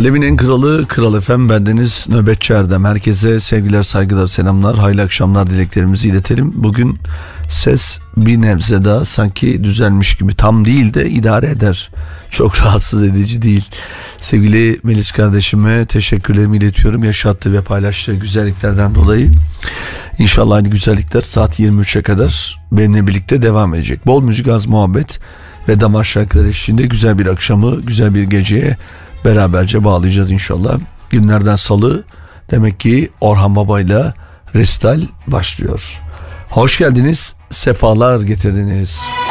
Alemin en kralı Kral Efem bendeniz Nöbetçi Erdem. Herkese sevgiler saygılar selamlar hayırlı akşamlar dileklerimizi iletelim. Bugün ses bir nebze daha sanki düzelmiş gibi tam değil de idare eder. Çok rahatsız edici değil. Sevgili Melis kardeşime teşekkürlerimi iletiyorum. Yaşattığı ve paylaştığı güzelliklerden dolayı. İnşallah aynı güzellikler saat 23'e kadar benimle birlikte devam edecek. Bol müzik az muhabbet ve damar şarkıları eşliğinde güzel bir akşamı, güzel bir geceye beraberce bağlayacağız inşallah. Günlerden salı demek ki Orhan Baba ile Restal başlıyor. Hoş geldiniz, sefalar getirdiniz. hatırlar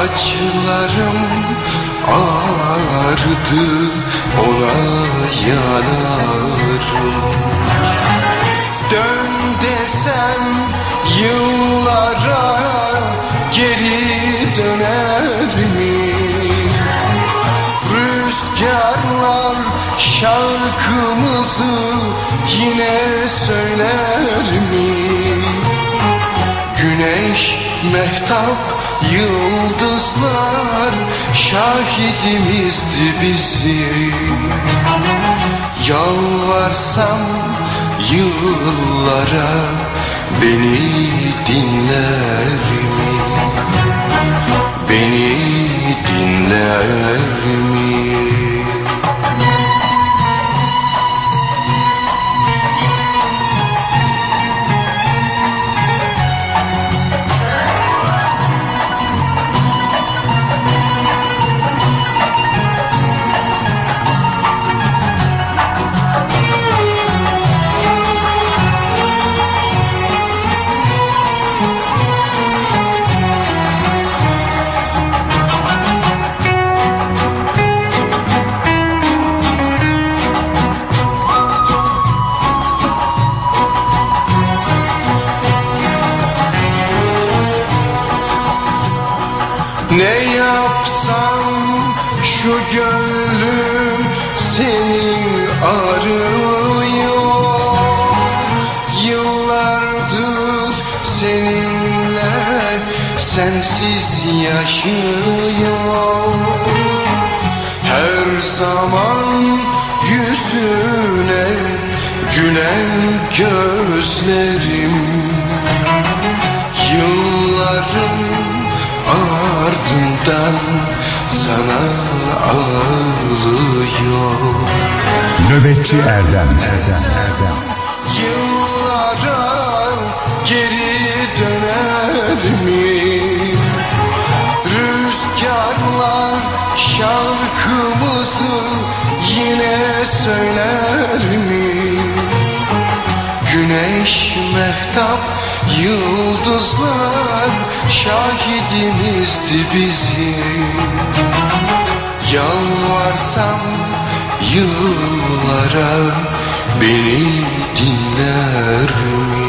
Saçlarım ağardı ona yanarım Dön desem yıllara geri döner mi? Rüzgarlar şarkımızı yine söyler mi? Güneş, mehtap, yıldızlar şahidimizdi bizim Yalvarsam yıllara beni dinler mi? Beni dinler mi? Yaşıyor Her zaman yüzüne gülen gözlerim. Yılların ardından sana ağlıyor. Nöbetçi Erdem. Erdem söyler mi? Güneş, mehtap, yıldızlar şahidimizdi bizim Yalvarsam yıllara beni dinler mi?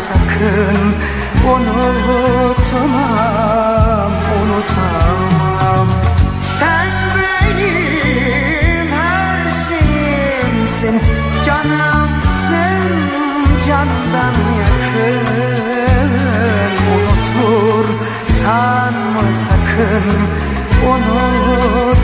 sakın unutmam, unutamam. Sen benim her şeyimsin, canımsın, candan yakın. Unutur sanma sakın, unut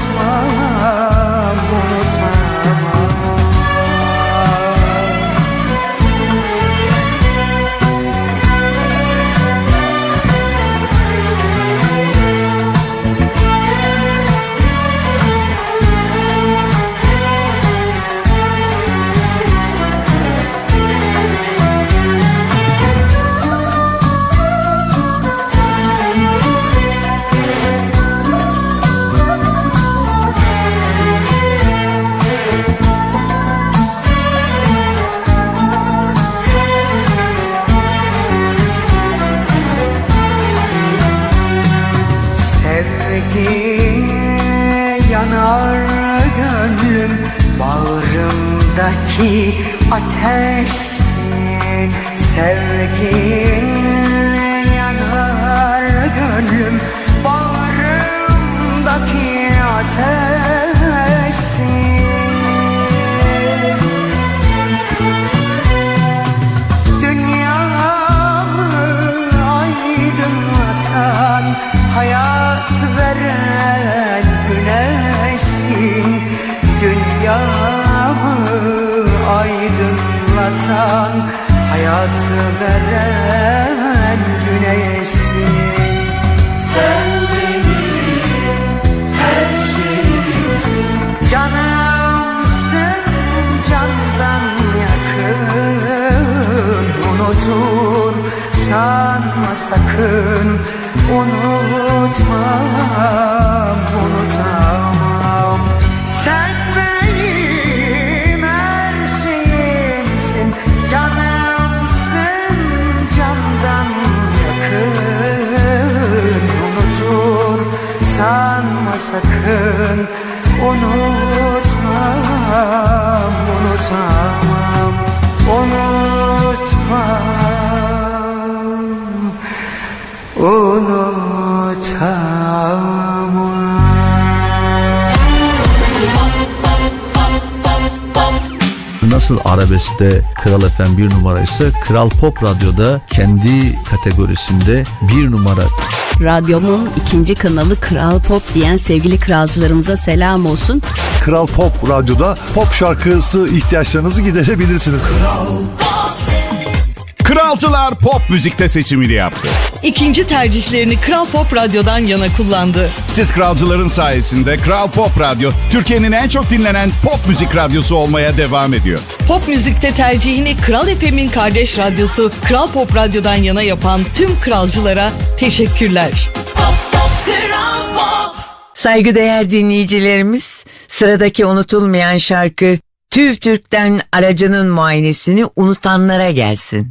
Kral bir numaraysa Kral Pop Radyo'da kendi kategorisinde bir numara. Radyomun ikinci kanalı Kral Pop diyen sevgili kralcılarımıza selam olsun. Kral Pop Radyo'da pop şarkısı ihtiyaçlarınızı giderebilirsiniz. Kralcılar pop müzikte seçimini yaptı. İkinci tercihlerini Kral Pop Radyo'dan yana kullandı. Siz kralcıların sayesinde Kral Pop Radyo Türkiye'nin en çok dinlenen pop müzik radyosu olmaya devam ediyor. Pop müzikte tercihini Kral FM'in kardeş radyosu Kral Pop Radyo'dan yana yapan tüm kralcılara teşekkürler. Saygıdeğer dinleyicilerimiz, sıradaki unutulmayan şarkı TÜV TÜRK'ten aracının muayenesini unutanlara gelsin.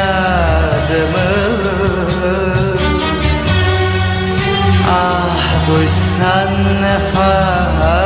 Feryadımı Ah duysan ne fayda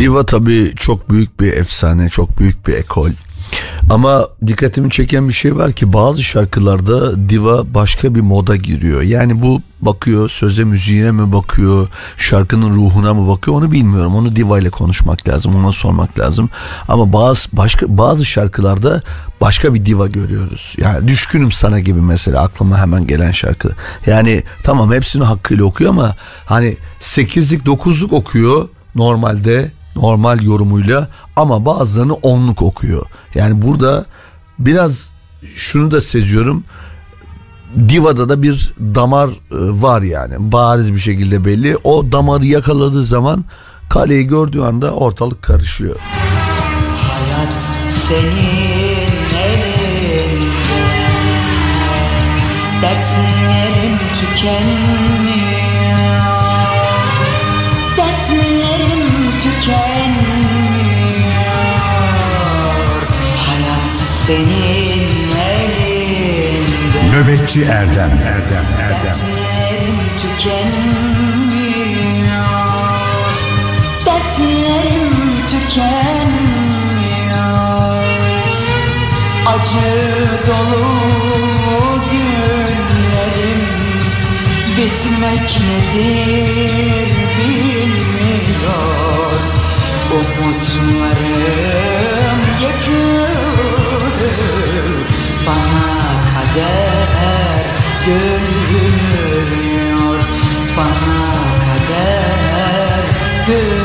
Diva tabii çok büyük bir efsane, çok büyük bir ekol. Ama dikkatimi çeken bir şey var ki bazı şarkılarda diva başka bir moda giriyor. Yani bu bakıyor söze müziğine mi bakıyor, şarkının ruhuna mı bakıyor onu bilmiyorum. Onu diva ile konuşmak lazım, ona sormak lazım. Ama bazı başka bazı şarkılarda başka bir diva görüyoruz. Yani düşkünüm sana gibi mesela aklıma hemen gelen şarkı. Yani tamam hepsini hakkıyla okuyor ama hani 8'lik 9'luk okuyor normalde normal yorumuyla ama bazılarını onluk okuyor. Yani burada biraz şunu da seziyorum. Diva'da da bir damar e, var yani bariz bir şekilde belli. O damarı yakaladığı zaman kaleyi gördüğü anda ortalık karışıyor. Hayat senin Dertlerim tükenmiyor senin elinde. Nöbetçi Erdem. Erdem Erdem. Dertlerim tükenmiyor. Dertlerim tükenmiyor. Acı dolu günlerim? Bitmek nedir bilmiyor. Umutlarım kader gülmüyor Bana kader gülmüyor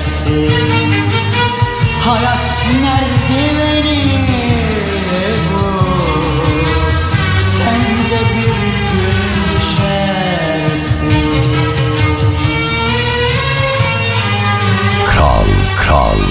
düşersin Hayat merdiveni bu Sen de bir gün düşersin Kral, kral.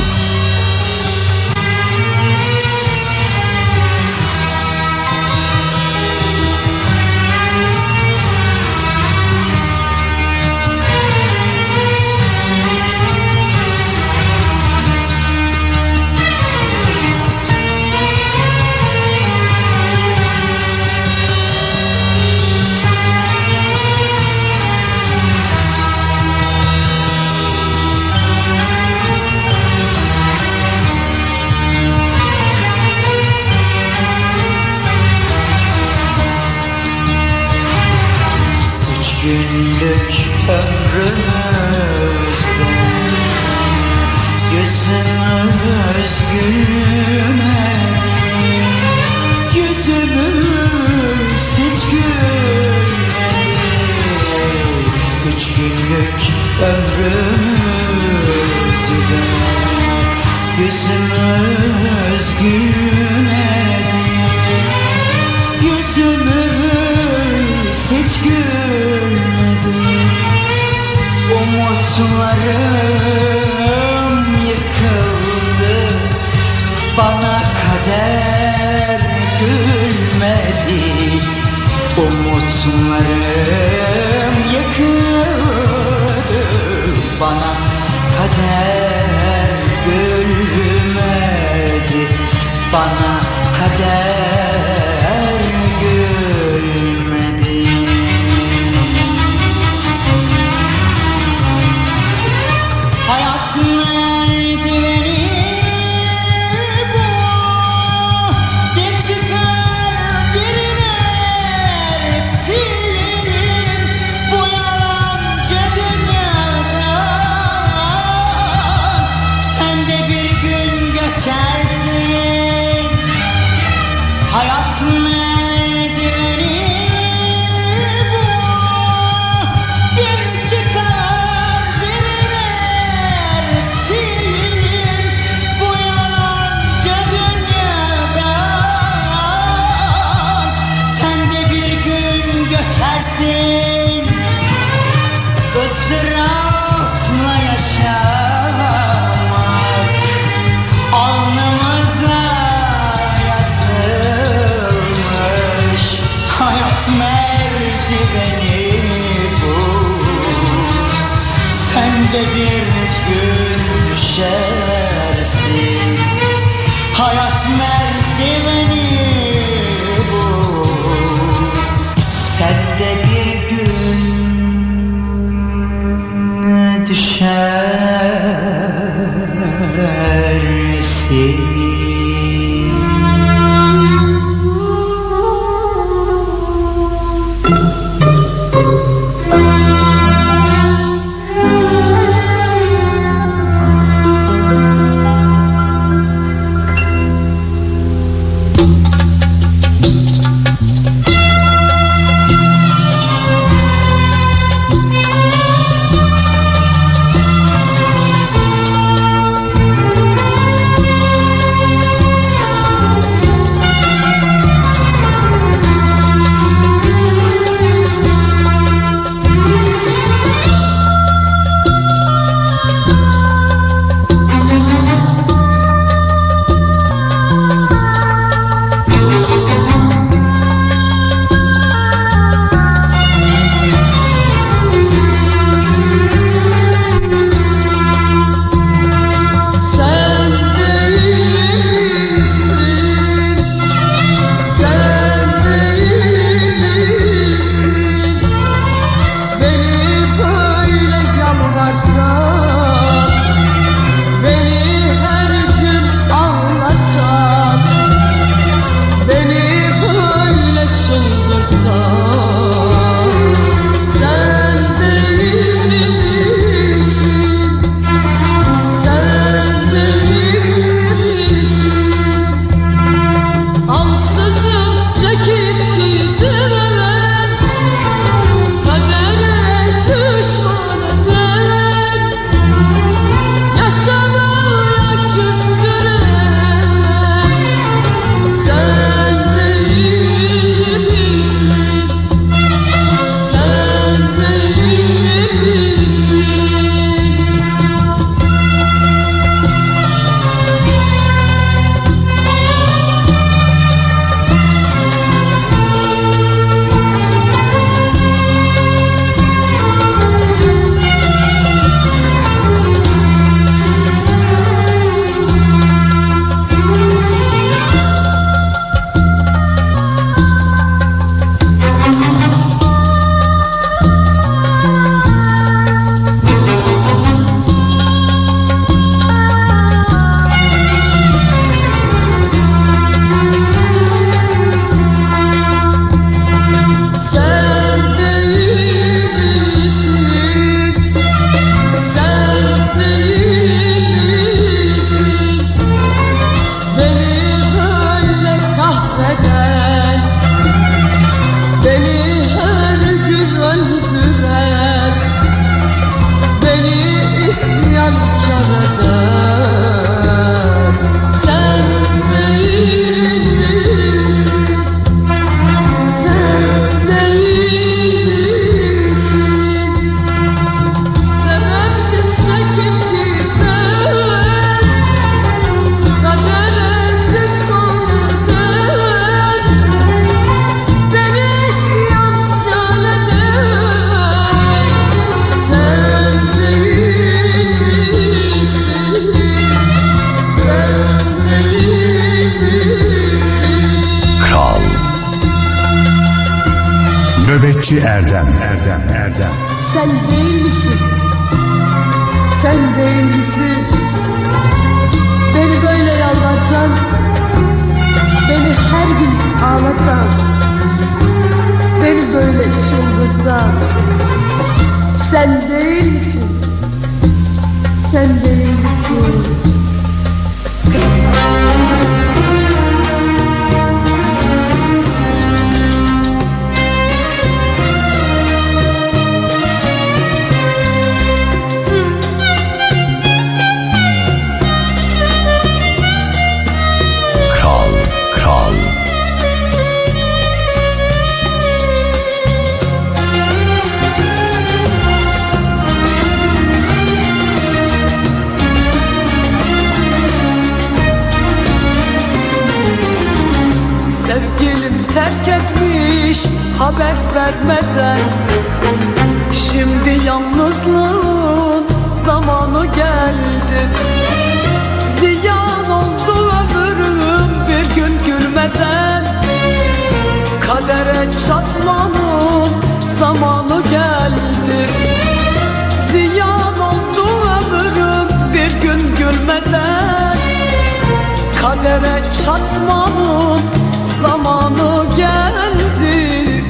Çatmanın zamanı geldi.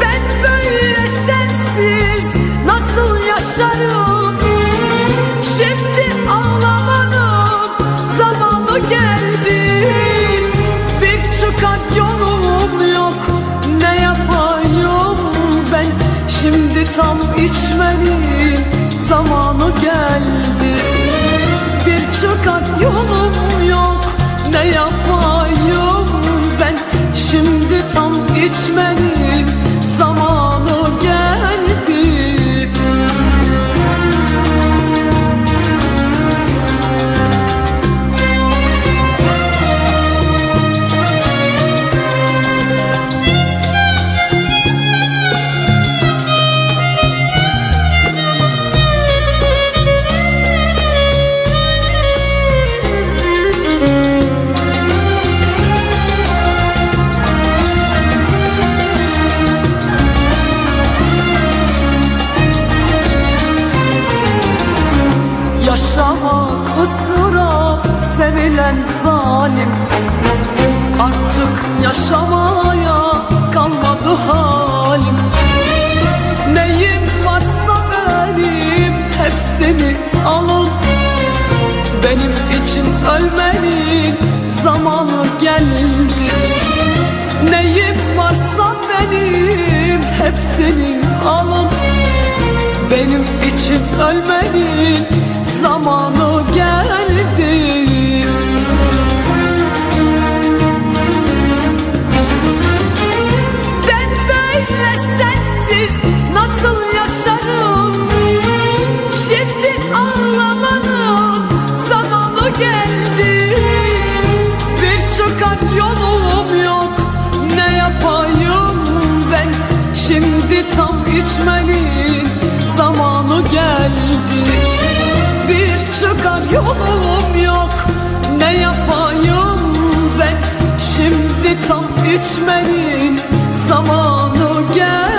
Ben böyle sensiz nasıl yaşarım? Şimdi ağlamanın zamanı geldi. Bir çıkar yolum yok. Ne yapayım ben? Şimdi tam içmenin zamanı geldi. Bir çıkar yolum yok ne yapayım ben? Şimdi tam içmenin sevilen zalim. Artık yaşamaya kalmadı halim. Neyim varsa benim hepsini alın. Benim için ölmenin zamanı geldi. Neyim varsa benim hepsini alın. Benim için ölmenin zamanı tam içmenin zamanı geldi. Bir çıkar yolum yok ne yapayım ben? Şimdi tam içmenin zamanı geldi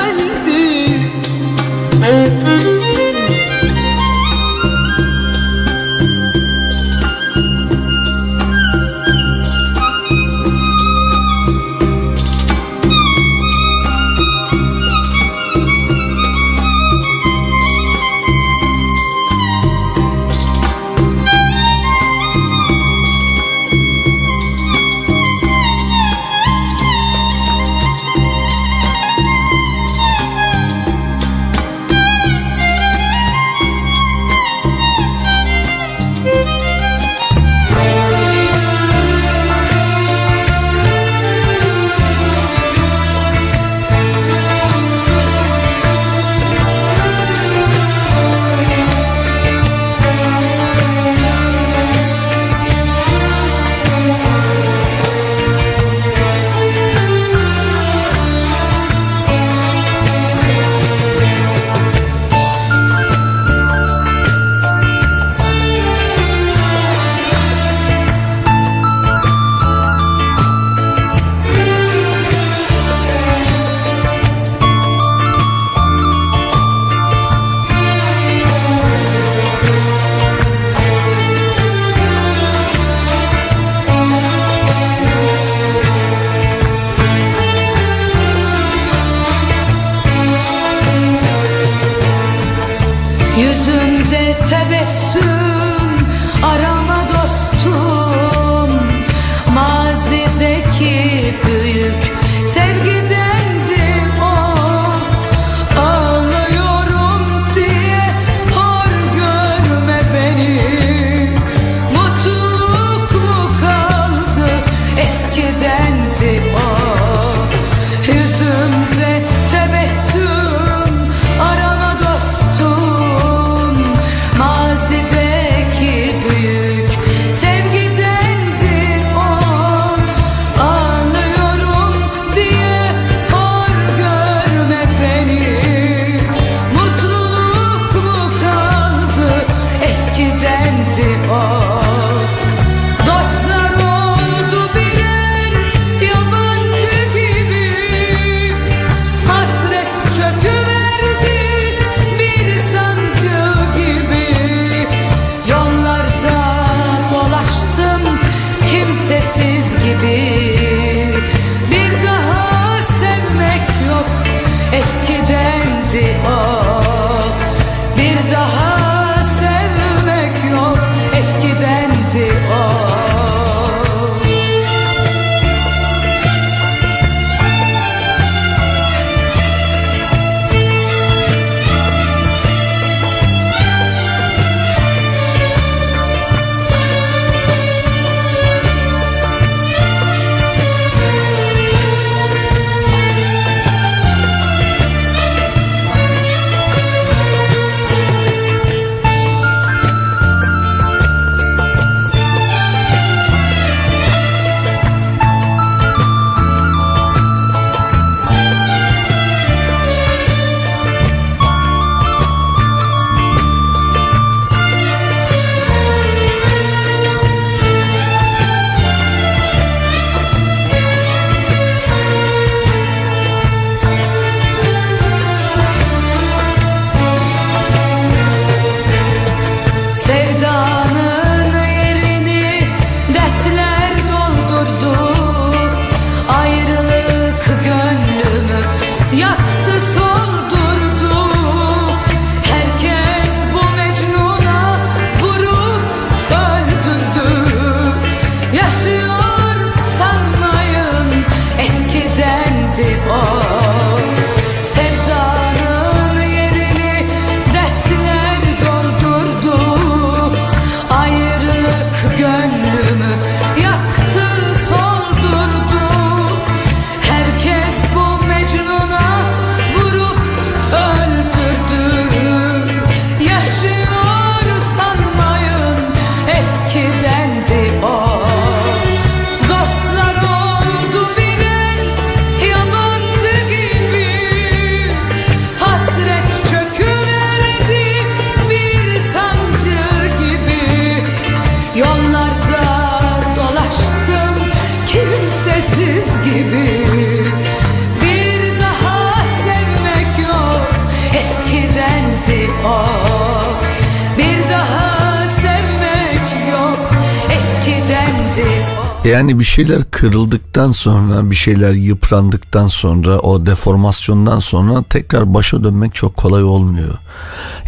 Yani bir şeyler kırıldıktan sonra, bir şeyler yıprandıktan sonra, o deformasyondan sonra tekrar başa dönmek çok kolay olmuyor.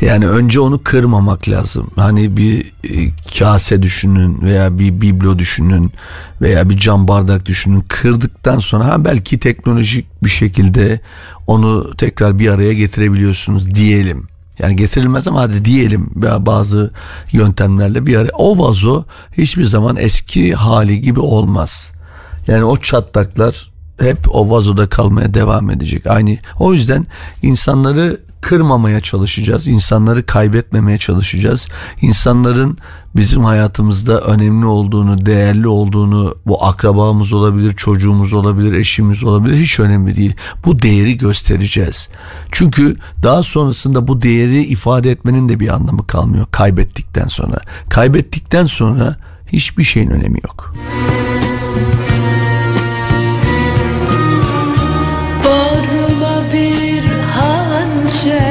Yani önce onu kırmamak lazım. Hani bir e, kase düşünün veya bir biblo düşünün veya bir cam bardak düşünün. Kırdıktan sonra ha belki teknolojik bir şekilde onu tekrar bir araya getirebiliyorsunuz diyelim. Yani getirilmez ama hadi diyelim bazı yöntemlerle bir araya. O vazo hiçbir zaman eski hali gibi olmaz. Yani o çatlaklar hep o vazoda kalmaya devam edecek. Aynı o yüzden insanları kırmamaya çalışacağız. insanları kaybetmemeye çalışacağız. İnsanların bizim hayatımızda önemli olduğunu, değerli olduğunu, bu akrabamız olabilir, çocuğumuz olabilir, eşimiz olabilir hiç önemli değil. Bu değeri göstereceğiz. Çünkü daha sonrasında bu değeri ifade etmenin de bir anlamı kalmıyor kaybettikten sonra. Kaybettikten sonra hiçbir şeyin önemi yok. Bağrıma change.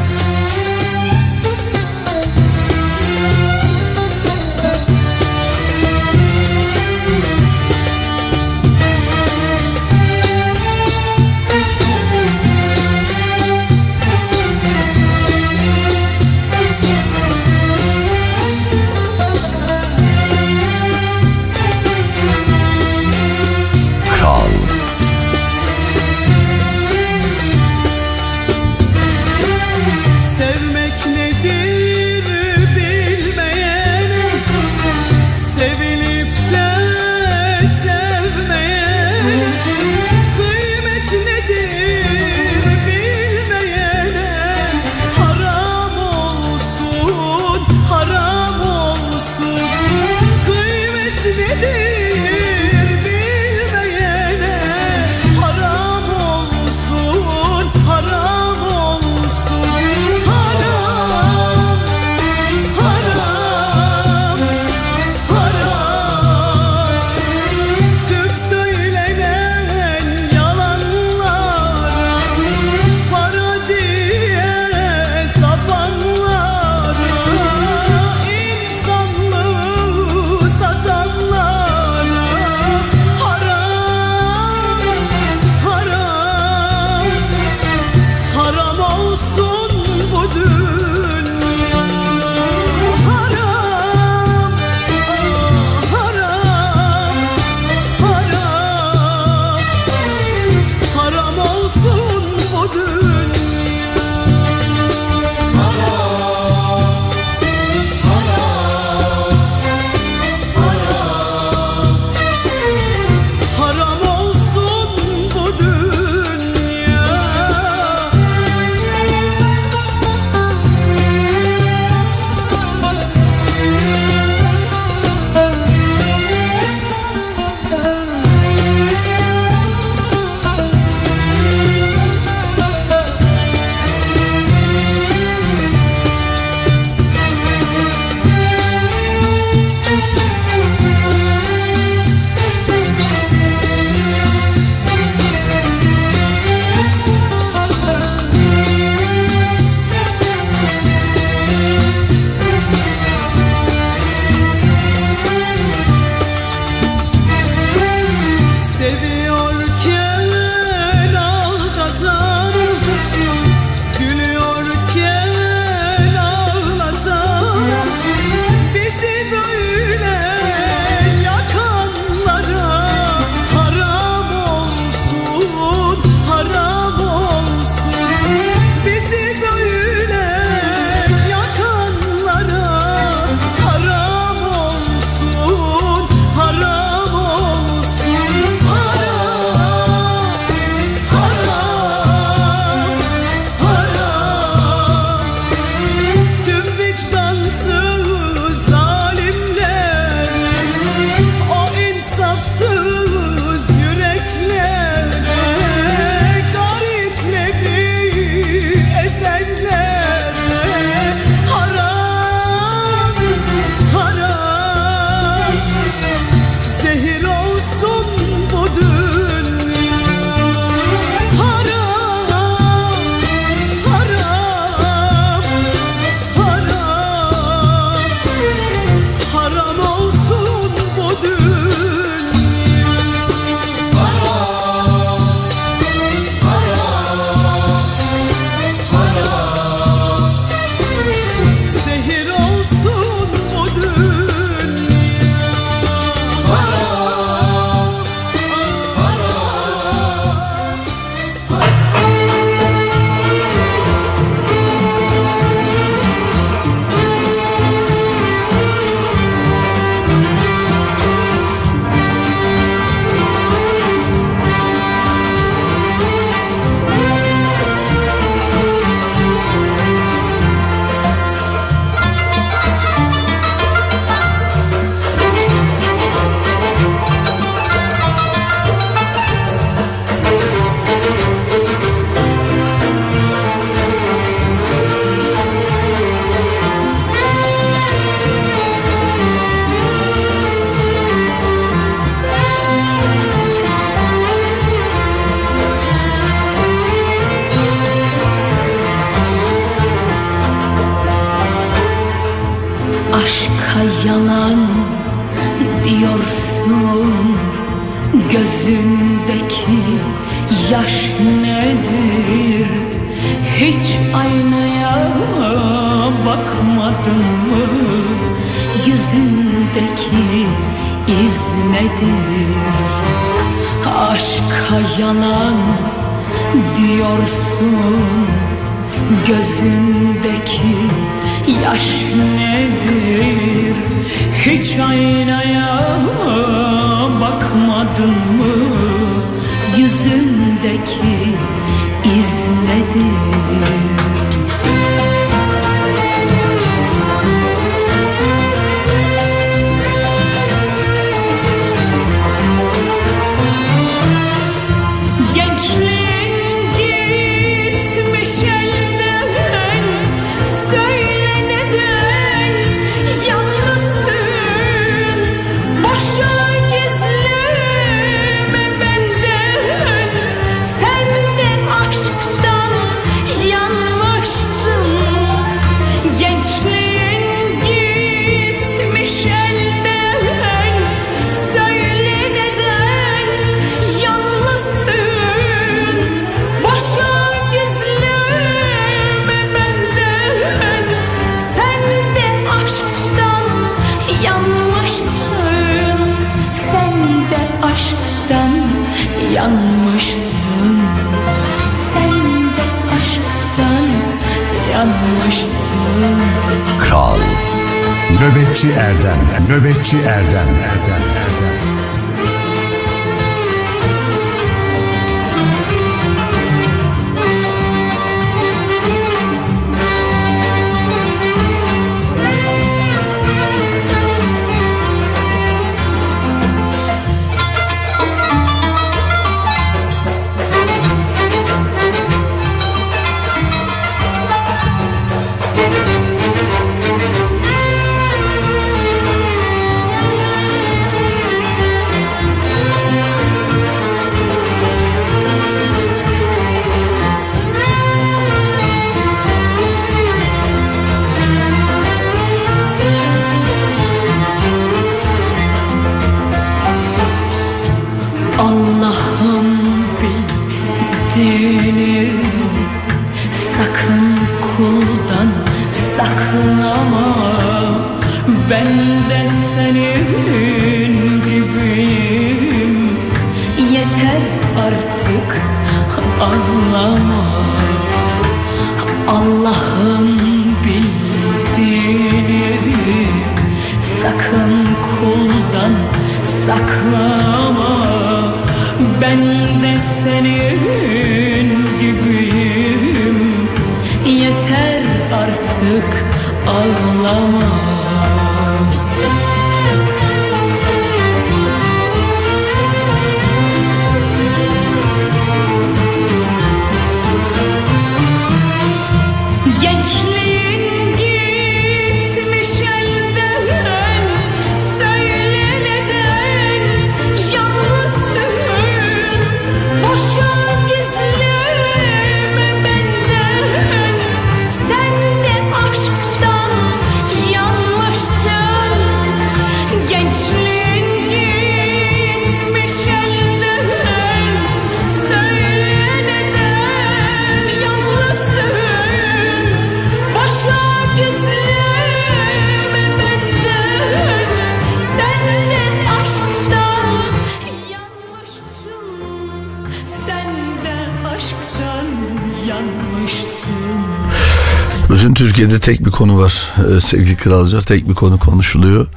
Tek bir konu var e, sevgili kralcılar. Tek bir konu konuşuluyor.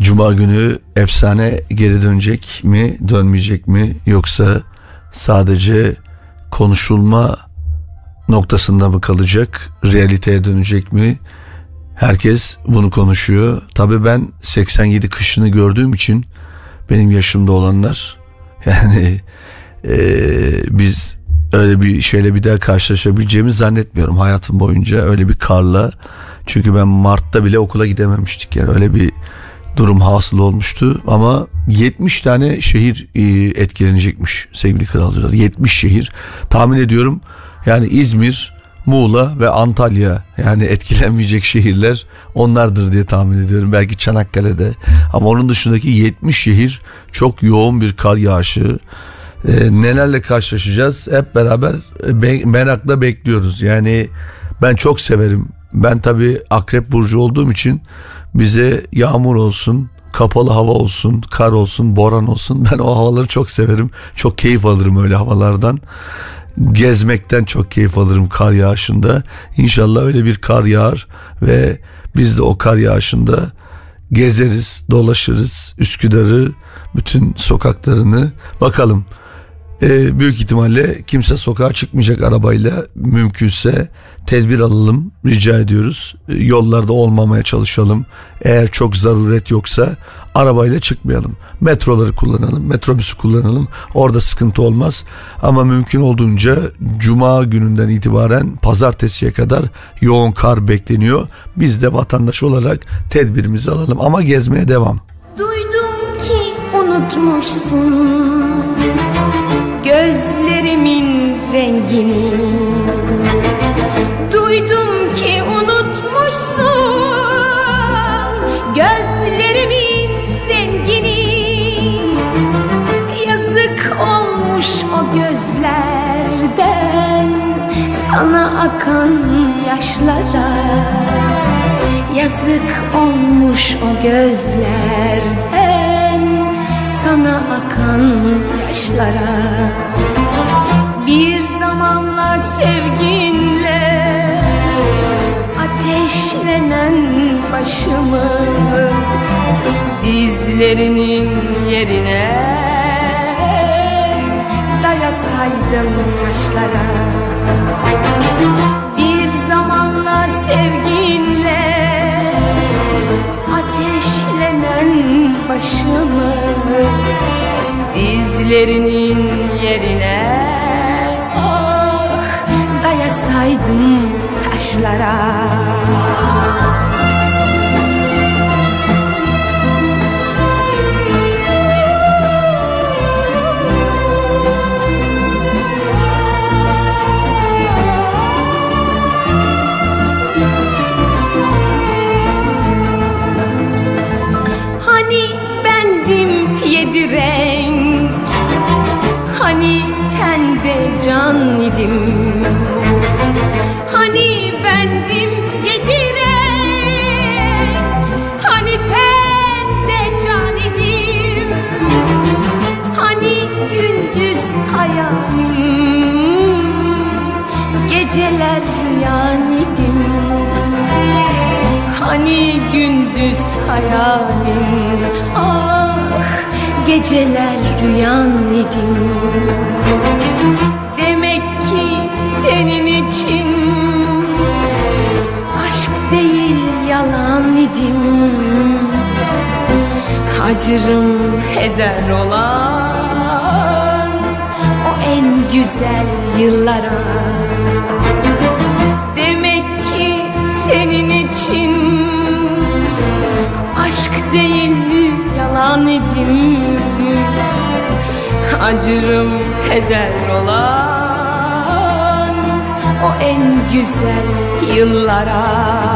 Cuma günü efsane geri dönecek mi, dönmeyecek mi yoksa sadece konuşulma noktasında mı kalacak, realiteye dönecek mi? Herkes bunu konuşuyor. Tabii ben 87 kışını gördüğüm için benim yaşımda olanlar yani e, biz öyle bir şeyle bir daha karşılaşabileceğimi zannetmiyorum hayatım boyunca öyle bir karla. Çünkü ben Mart'ta bile okula gidememiştik yani öyle bir durum hasıl olmuştu ama 70 tane şehir e, etkilenecekmiş sevgili kralcılar 70 şehir tahmin ediyorum yani İzmir Muğla ve Antalya yani etkilenmeyecek şehirler onlardır diye tahmin ediyorum. Belki Çanakkale'de ama onun dışındaki 70 şehir çok yoğun bir kar yağışı. Ee, nelerle karşılaşacağız hep beraber e, be- merakla bekliyoruz. Yani ben çok severim. Ben tabii akrep burcu olduğum için bize yağmur olsun, kapalı hava olsun, kar olsun, boran olsun. Ben o havaları çok severim. Çok keyif alırım öyle havalardan gezmekten çok keyif alırım kar yağışında. İnşallah öyle bir kar yağar ve biz de o kar yağışında gezeriz, dolaşırız Üsküdar'ı, bütün sokaklarını. Bakalım e, büyük ihtimalle kimse sokağa çıkmayacak arabayla mümkünse tedbir alalım rica ediyoruz. E, yollarda olmamaya çalışalım. Eğer çok zaruret yoksa arabayla çıkmayalım. Metroları kullanalım, metrobüsü kullanalım. Orada sıkıntı olmaz. Ama mümkün olduğunca cuma gününden itibaren pazartesiye kadar yoğun kar bekleniyor. Biz de vatandaş olarak tedbirimizi alalım ama gezmeye devam. Duydum ki unutmuşsun rengini. Duydum ki unutmuşsun gözlerimin rengini. Yazık olmuş o gözlerden sana akan yaşlara. Yazık olmuş o gözlerden sana akan yaşlara zamanlar sevginle. Ateşlenen başımı Dizlerinin yerine dayasaydım taşlara Bir zamanlar sevginle ateşlenen başımı Dizlerinin yerine dayasaydım taşlara. Hani bendim yedi renk Hani tende can idim Geceler rüyan idim. Hani gündüz hayalim Ah geceler rüyan idim. Demek ki senin için Aşk değil yalan idim. Acırım heder olan O en güzel yıllara Demek ki senin için Aşk değil yalan idim. Acırım heder olan O en güzel yıllara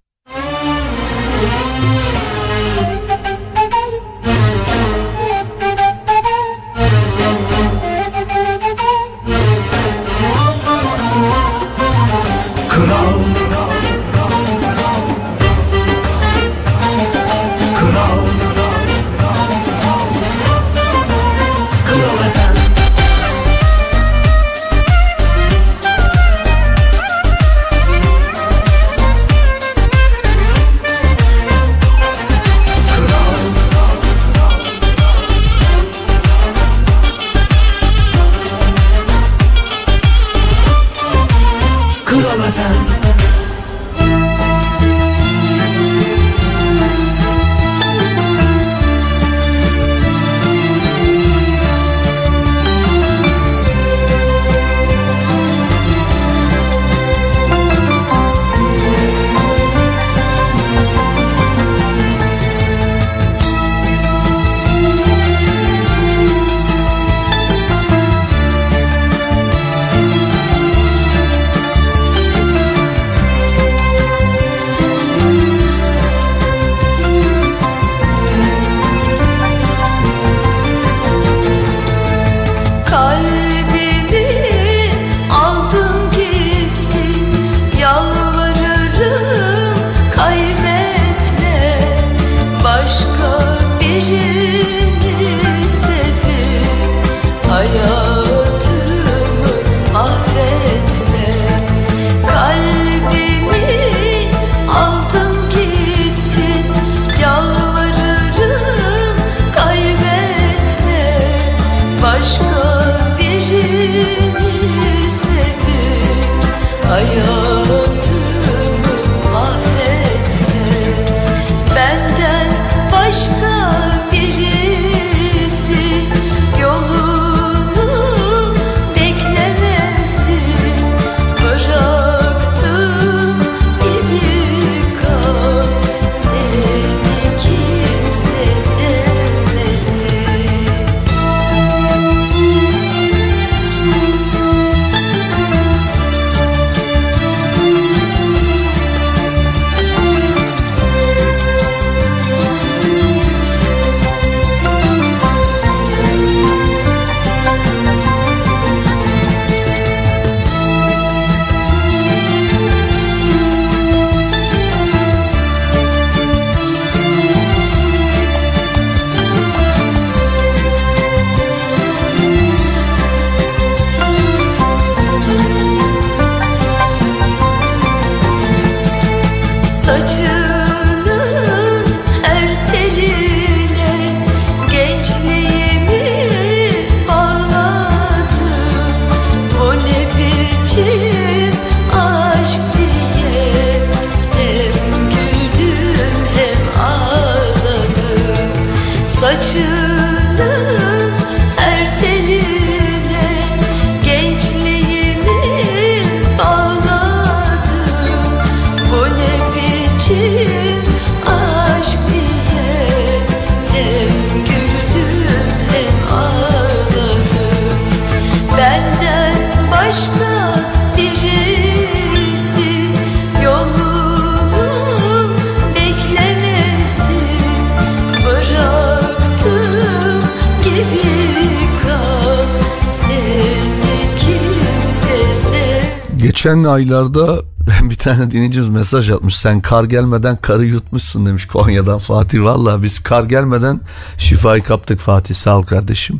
Geçen aylarda bir tane dinleyicimiz mesaj atmış. Sen kar gelmeden karı yutmuşsun demiş Konya'dan Fatih. Valla biz kar gelmeden şifayı kaptık Fatih. Sağ ol kardeşim.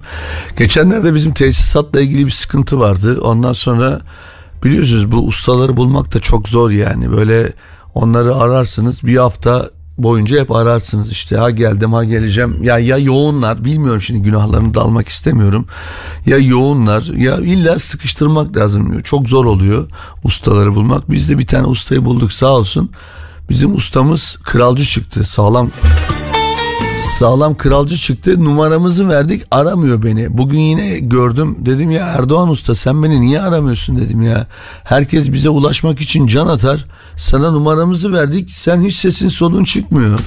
Geçenlerde bizim tesisatla ilgili bir sıkıntı vardı. Ondan sonra biliyorsunuz bu ustaları bulmak da çok zor yani. Böyle onları ararsınız bir hafta boyunca hep ararsınız işte. Ha geldim ha geleceğim. Ya ya yoğunlar bilmiyorum şimdi günahlarını da almak istemiyorum. Ya yoğunlar ya illa sıkıştırmak lazım. Çok zor oluyor ustaları bulmak. Biz de bir tane ustayı bulduk sağ olsun. Bizim ustamız kralcı çıktı sağlam sağlam kralcı çıktı numaramızı verdik aramıyor beni bugün yine gördüm dedim ya Erdoğan Usta sen beni niye aramıyorsun dedim ya herkes bize ulaşmak için can atar sana numaramızı verdik sen hiç sesin solun çıkmıyor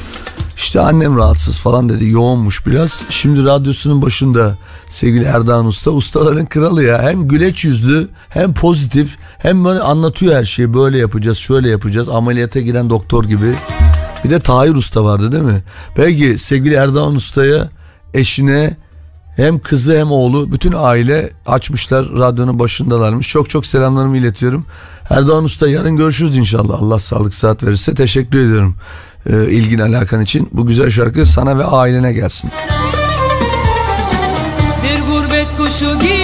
İşte annem rahatsız falan dedi yoğunmuş biraz. Şimdi radyosunun başında sevgili Erdoğan Usta ustaların kralı ya. Hem güleç yüzlü hem pozitif hem böyle anlatıyor her şeyi. Böyle yapacağız şöyle yapacağız ameliyata giren doktor gibi. Bir de Tahir Usta vardı değil mi? Belki sevgili Erdoğan Usta'ya eşine hem kızı hem oğlu bütün aile açmışlar radyonun başındalarmış. Çok çok selamlarımı iletiyorum. Erdoğan Usta yarın görüşürüz inşallah. Allah sağlık saat verirse teşekkür ediyorum. Ee, ilgin alakan için. Bu güzel şarkı sana ve ailene gelsin. Bir gurbet kuşu gibi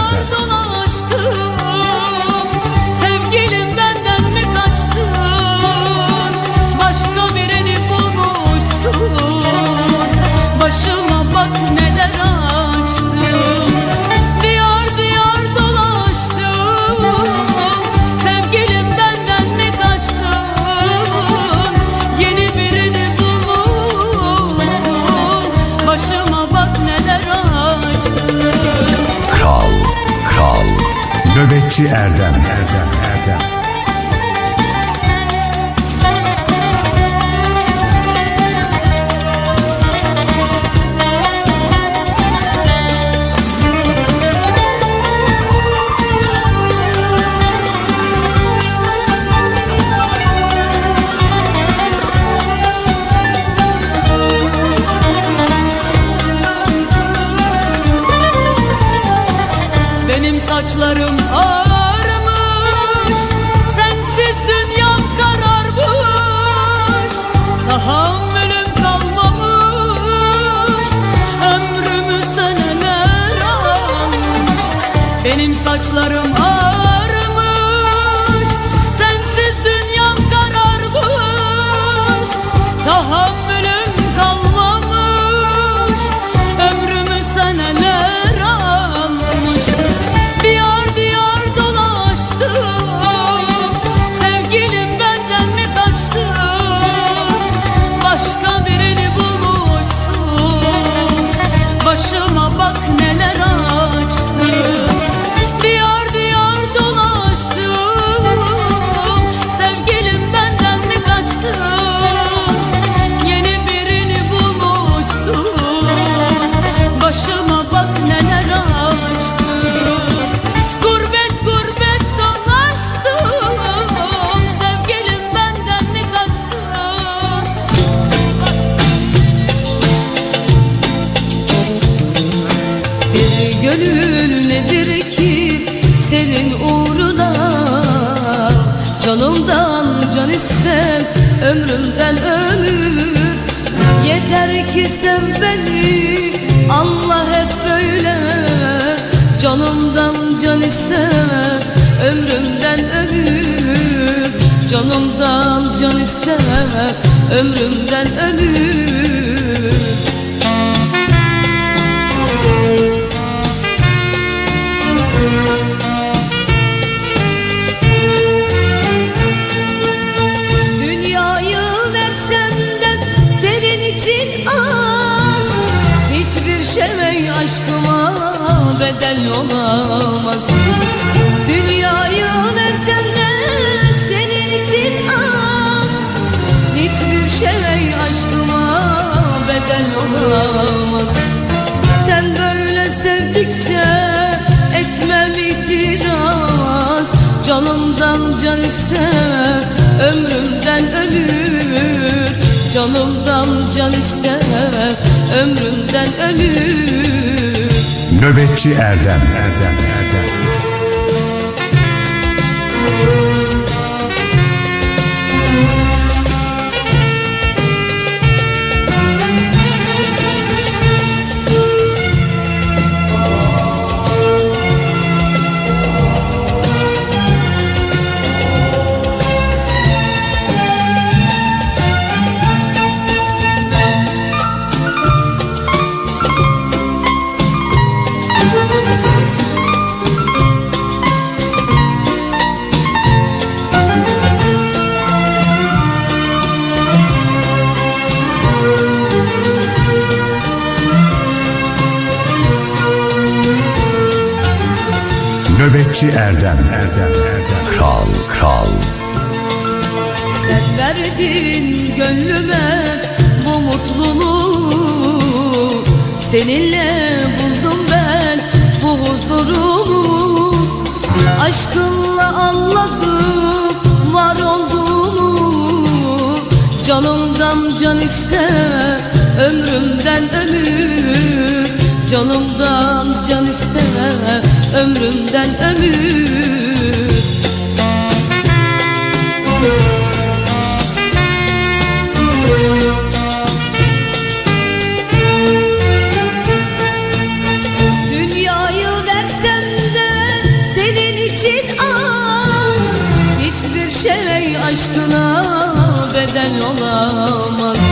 Nöbetçi Erdem. Erdem, Erdem. Saçlarım Benim Canımdan can istem ömrümden ömür. Yeter ki sen beni Allah hep böyle. Canımdan can istem ömrümden ömür. Canımdan can istem ömrümden ömür olamaz. Dünyayı versem de senin için az. Hiçbir şey aşkıma bedel olamaz. Sen böyle sevdikçe etmem itiraz. Canımdan can iste ömrümden ölür Canımdan can iste ömrümden ölür Nöbetçi Erdem. Erdem, Nöbetçi Erdem. Erdem Erdem. Kral kral. Sen verdin gönlüme bu mutluluğu. Seninle buldum ben bu huzurumu. Aşkınla anladım var olduğumu Canımdan can iste ömrümden ömür. Canımdan can iste ömrümden ömür. Dünyayı versem de senin için az. Hiçbir şey aşkına bedel olamaz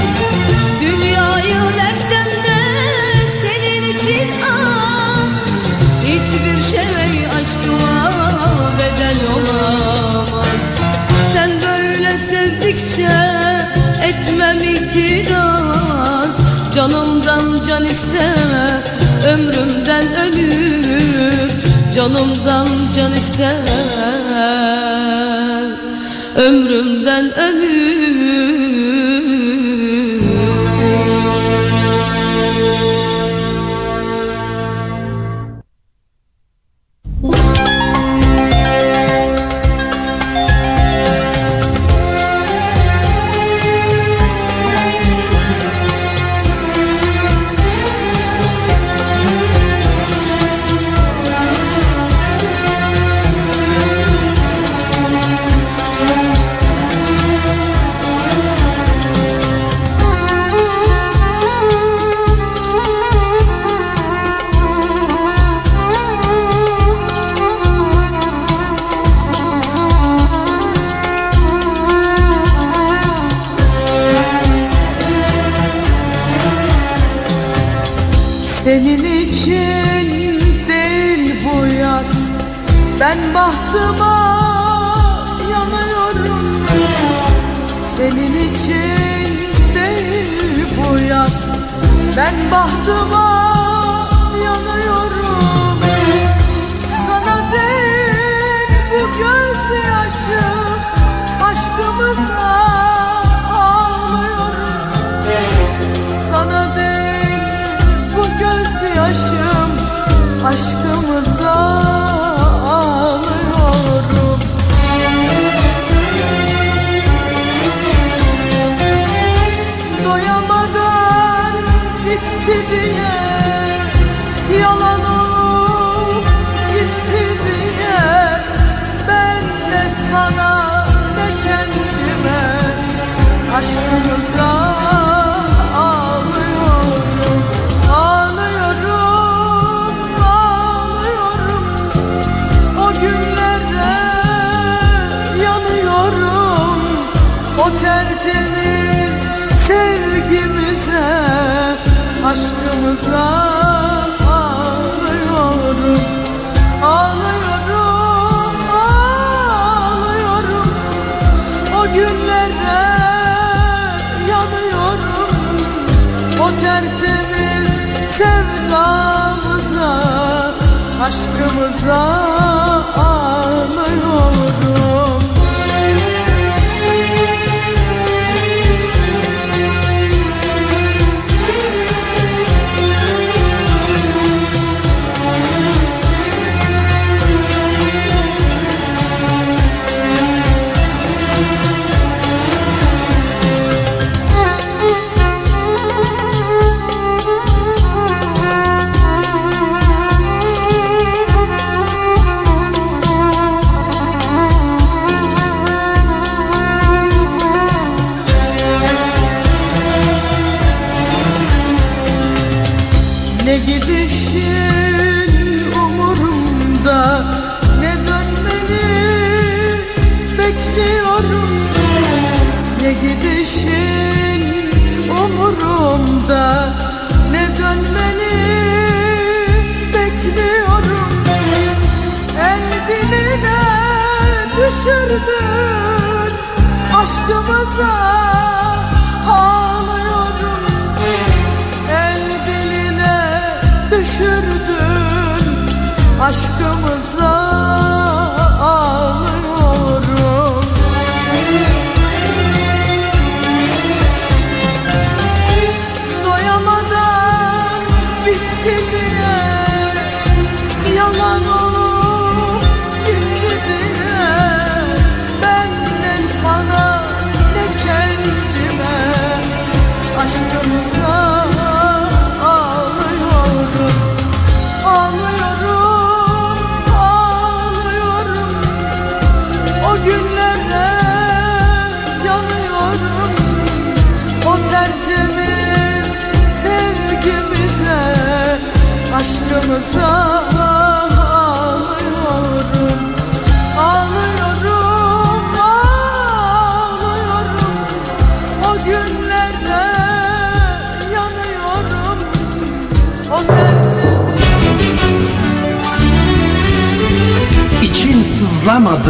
Canımdan can iste ömrümden ömür Canımdan can iste ömrümden ömür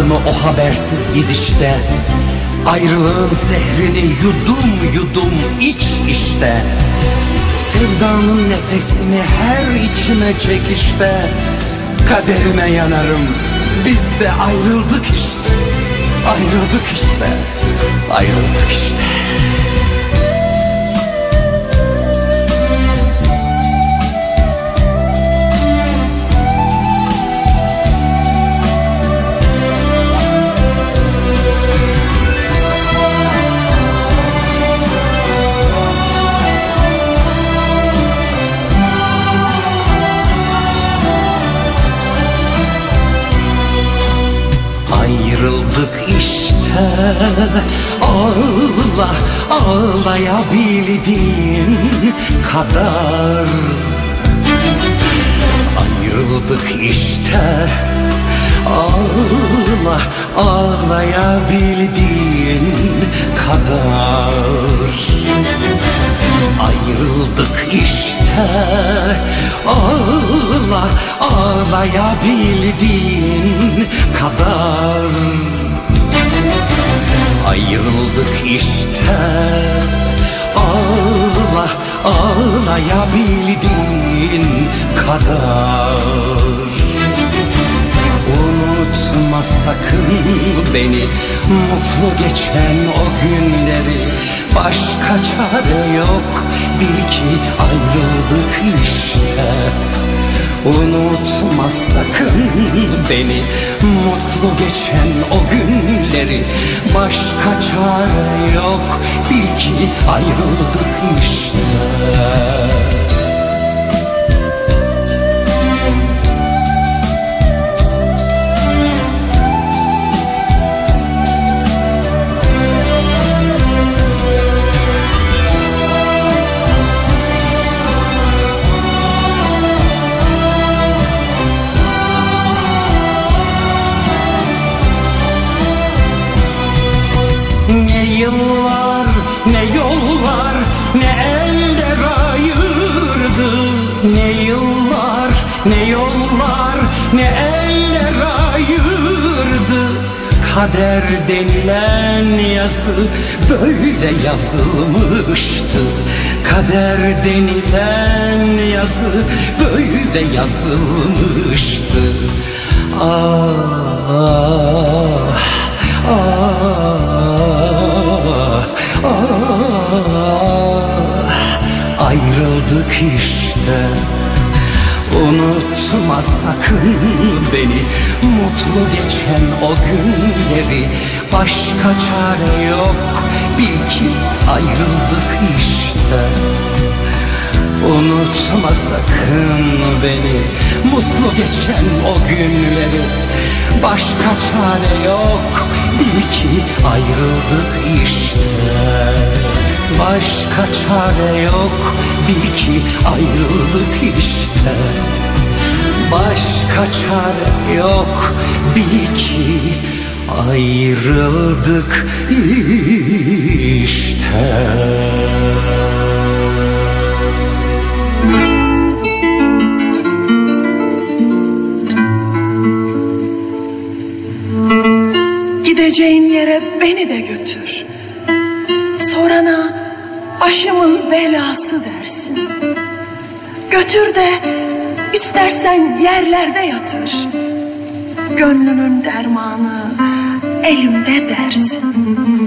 mı o habersiz gidişte? Ayrılığın zehrini yudum yudum iç işte. Sevdanın nefesini her içime çekişte Kaderime yanarım biz de ayrıldık işte. Ayrıldık işte Ayrıldık işte Ağla ağlayabildiğin kadar. Ayrıldık işte. Ağla ağlayabildiğin kadar. Ayrıldık işte. Ağla ağlayabildiğin kadar Ayrıldık işte. Ağla ağlayabildiğin kadar. Unutma sakın beni Mutlu geçen o günleri. Başka çare yok Bil ki ayrıldık işte Unutma sakın beni. Mutlu geçen o günleri Başka çare yok. Bil ki ayrıldık işte Kader denilen yazı böyle yazılmıştı. Kader denilen yazı böyle yazılmıştı. Ah, ah, ah, ah. Ayrıldık işte Unutma sakın beni. Mutlu geçen o günleri. Başka çare yok. Bil ki ayrıldık işte. Unutma sakın beni. Mutlu geçen o günleri. Başka çare yok. Bil ki ayrıldık işte Başka çare yok Bil ki ayrıldık işte. Başka çare yok Bil ki ayrıldık işte. Gideceğin yere beni de götür başımın belası dersin. Götür de istersen yerlerde yatır. Gönlümün dermanı elimde dersin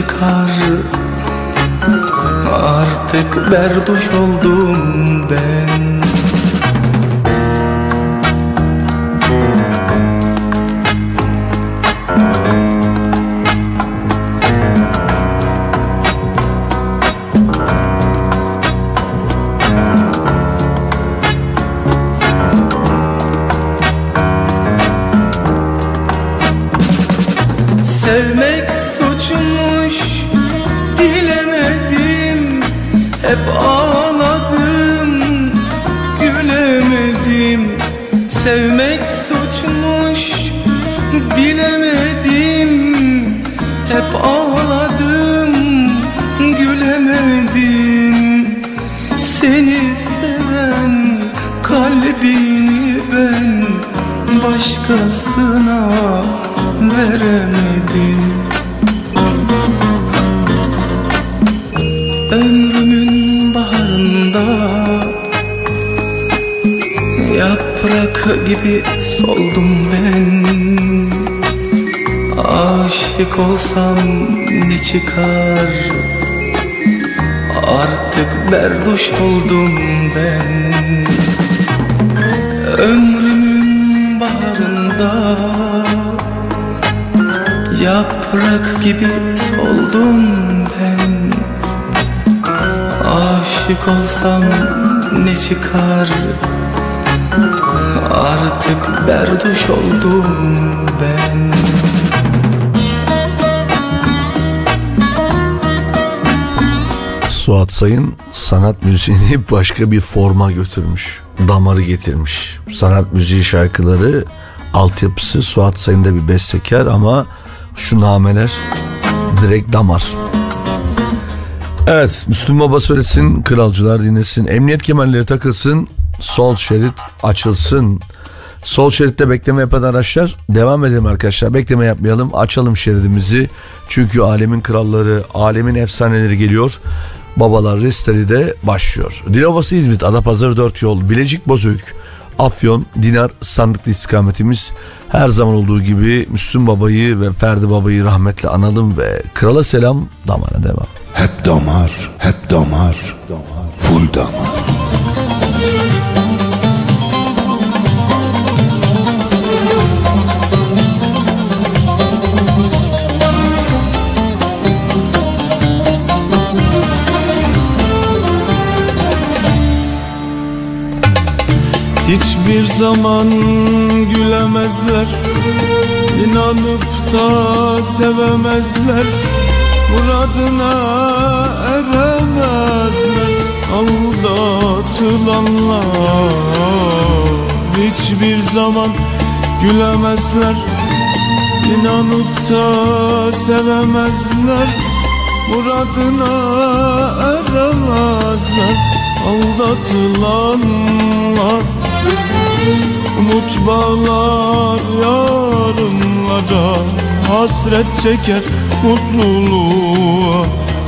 çıkar. Artık berduş oldum ben gibi soldum ben. Aşık olsam ne çıkar? Artık berduş oldum ben. Ömrümün baharında Yaprak gibi soldum ben. Aşık olsam ne çıkar Artık berduş oldum ben Suat Sayın sanat müziğini başka bir forma götürmüş. Damarı getirmiş. Sanat müziği şarkıları altyapısı Suat Sayın'da bir bestekar ama şu nameler direkt damar. Evet Müslüm Baba söylesin, kralcılar dinlesin, emniyet kemerleri takılsın, sol şerit açılsın. Sol şeritte bekleme yapan araçlar devam edelim arkadaşlar. Bekleme yapmayalım. Açalım şeridimizi. Çünkü alemin kralları, alemin efsaneleri geliyor. Babalar Restari de başlıyor. Dilovası İzmit, Adapazarı 4 yol, Bilecik Bozüyük, Afyon, Dinar sandıklı istikametimiz. Her zaman olduğu gibi Müslüm Baba'yı ve Ferdi Baba'yı rahmetle analım ve krala selam damara devam. Hep damar, hep damar, full damar. Hiçbir zaman gülemezler İnanıp da sevemezler. Muradına eremezler Aldatılanlar. Hiçbir zaman gülemezler İnanıp da sevemezler. Muradına eremezler Aldatılanlar Umut bağlar yarınlara Hasret çeker mutluluğa.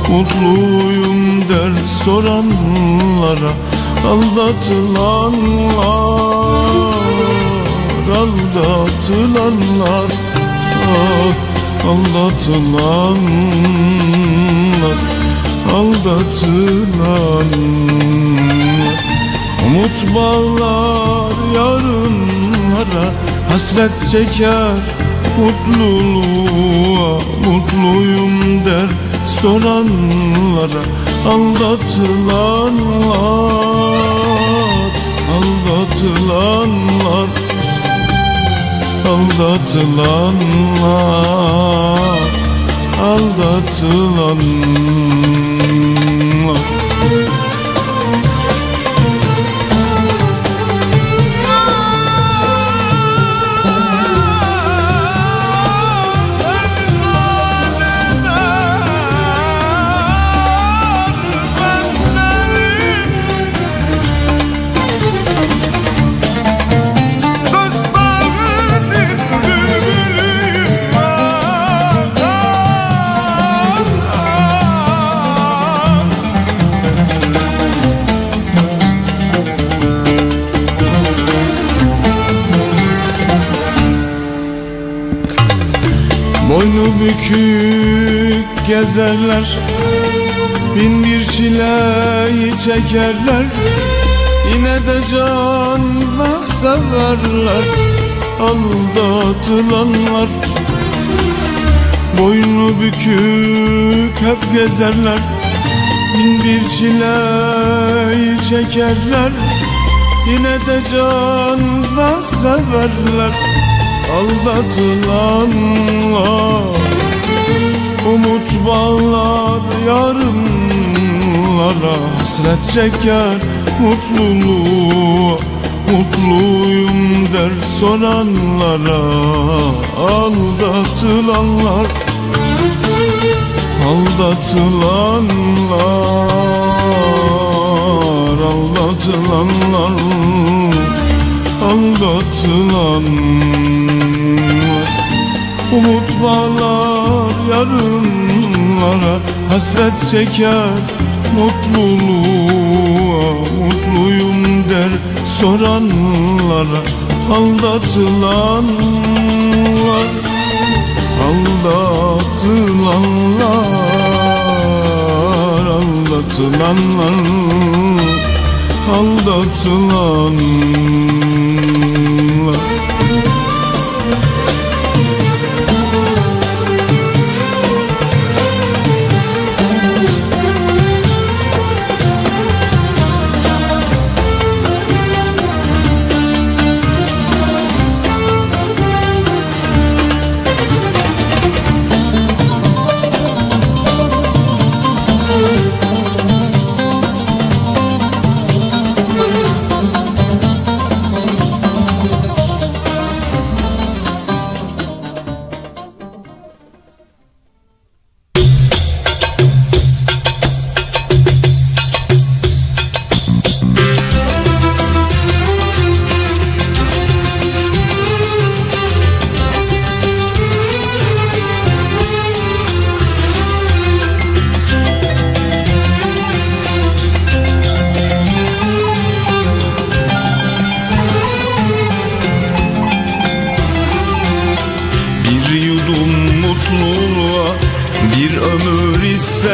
Mutluyum der soranlara Aldatılanlar Aldatılanlar. Ah, Aldatılanlar Aldatılanlar Umut bağlar yarınlara Hasret çeker mutluluğa Mutluyum der soranlara Aldatılanlar Aldatılanlar Aldatılanlar Aldatılanlar bükük gezerler Bin bir çileyi çekerler. Yine de canla severler Aldatılanlar. Boynu bükük hep gezerler Bin bir çileyi çekerler. Yine de canla severler aldatılanlar Umut bağlar yarınlara Hasret çeker mutluluğa Mutluyum der soranlara Aldatılanlar Aldatılanlar Aldatılanlar Aldatılanlar. Umut bağlar yarınlara Hasret çeker mutluluğa. Mutluyum der soranlara Aldatılanlar. Aldatılanlar Aldatılanlar. Aldatılanlar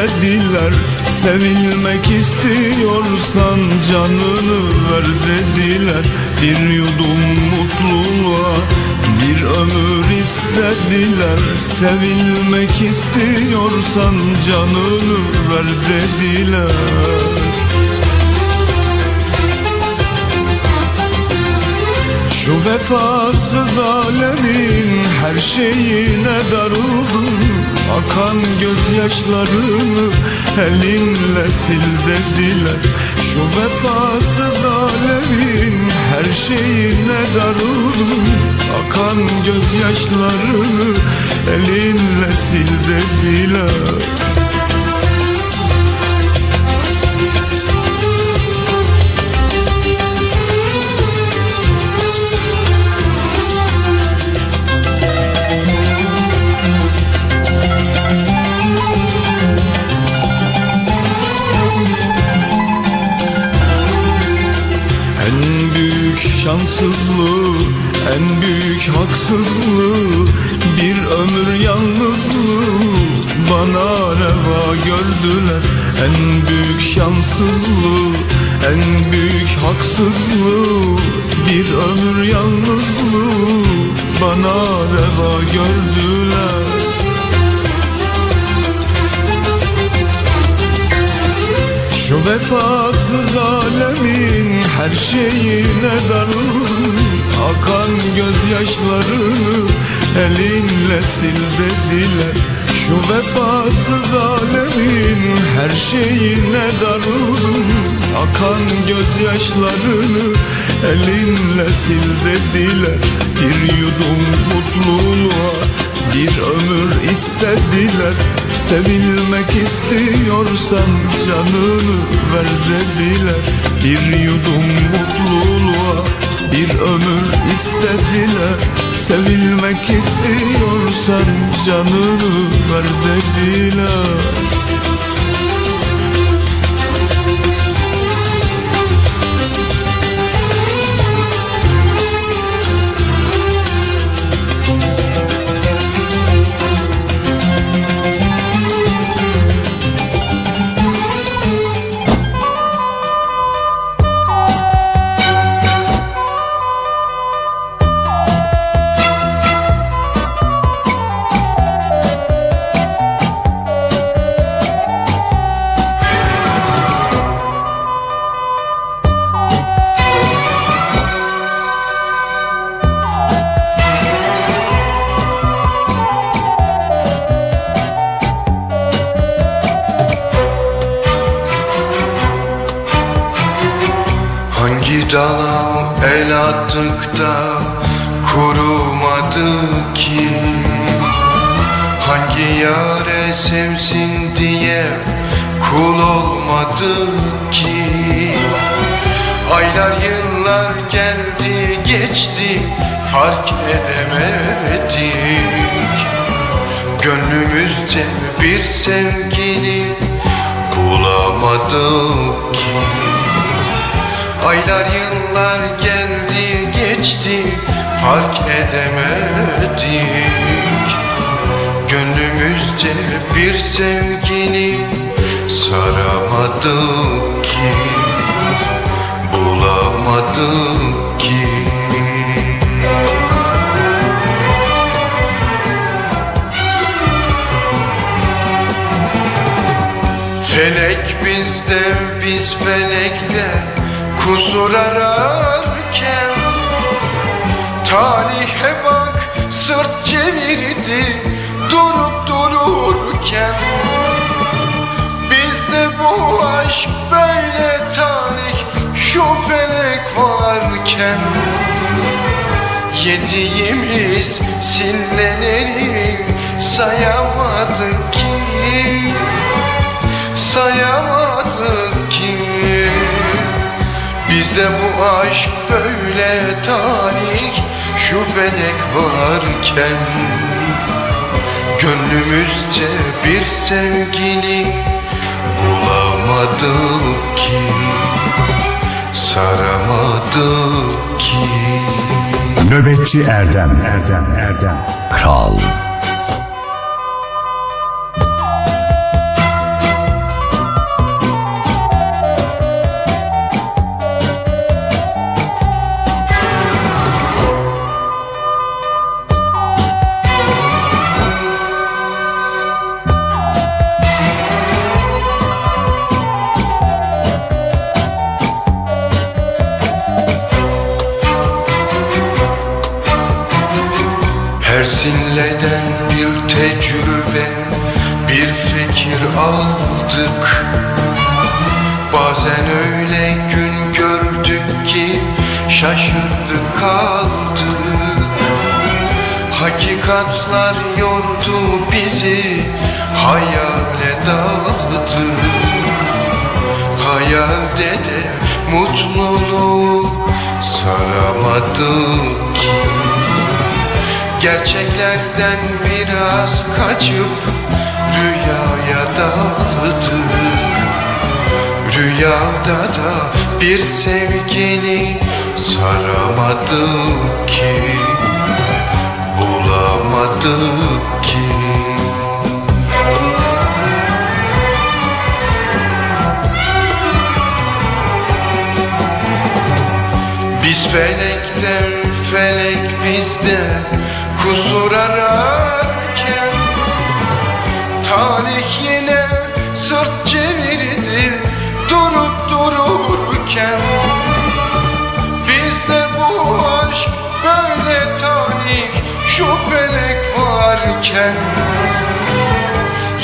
istediler Sevilmek istiyorsan canını ver dediler. Bir yudum mutluluğa bir ömür istediler. Sevilmek istiyorsan canını ver dediler Şu vefasız alemin her şeyine darıldım Akan gözyaşlarını elinle sil dediler. Şu vefasız alemin her şeyine darıldım Akan gözyaşlarını elinle sil dediler şanssızlığı, en büyük haksızlığı Bir ömür yalnızlığı. Bana reva gördüler En büyük şanssızlığı, en büyük haksızlığı. Bir ömür yalnızlığı bana reva gördüler. Şu vefasız alemin her şeyine darıldım Akan gözyaşlarını elinle sil dediler. Şu vefasız alemin her şeyine darıldım Akan gözyaşlarını elinle sil dediler. Bir yudum mutluluğa bir ömür istediler Sevilmek istiyorsan canını ver dediler. Bir yudum mutluluğa bir ömür istediler Sevilmek istiyorsan canını ver dediler edemedik Gönlümüzde bir sevgini saramadık ki Bulamadık ki. Felek bizde biz felekte kusur ararken Tarihe bak sırt çevirdi durup dururken. Bizde bu aşk böyle tarih şu felek varken. Yediğimiz silleleri sayamadık ki. Sayamadık ki. Bizde bu aşk böyle tarih şu felek varken Gönlümüzce bir sevgili bulamadık ki Saramadık ki. Nöbetçi Erdem Erdem Erdem. Kral Hakikatlar yordu bizi, hayale daldı Hayalde de mutluluğu saramadık Gerçeklerden biraz kaçıp rüyaya daldık Rüyada da bir sevgili saramadık ki kaldık ki. Biz felekten felek bizde. Kusur ararken Talih yaşarken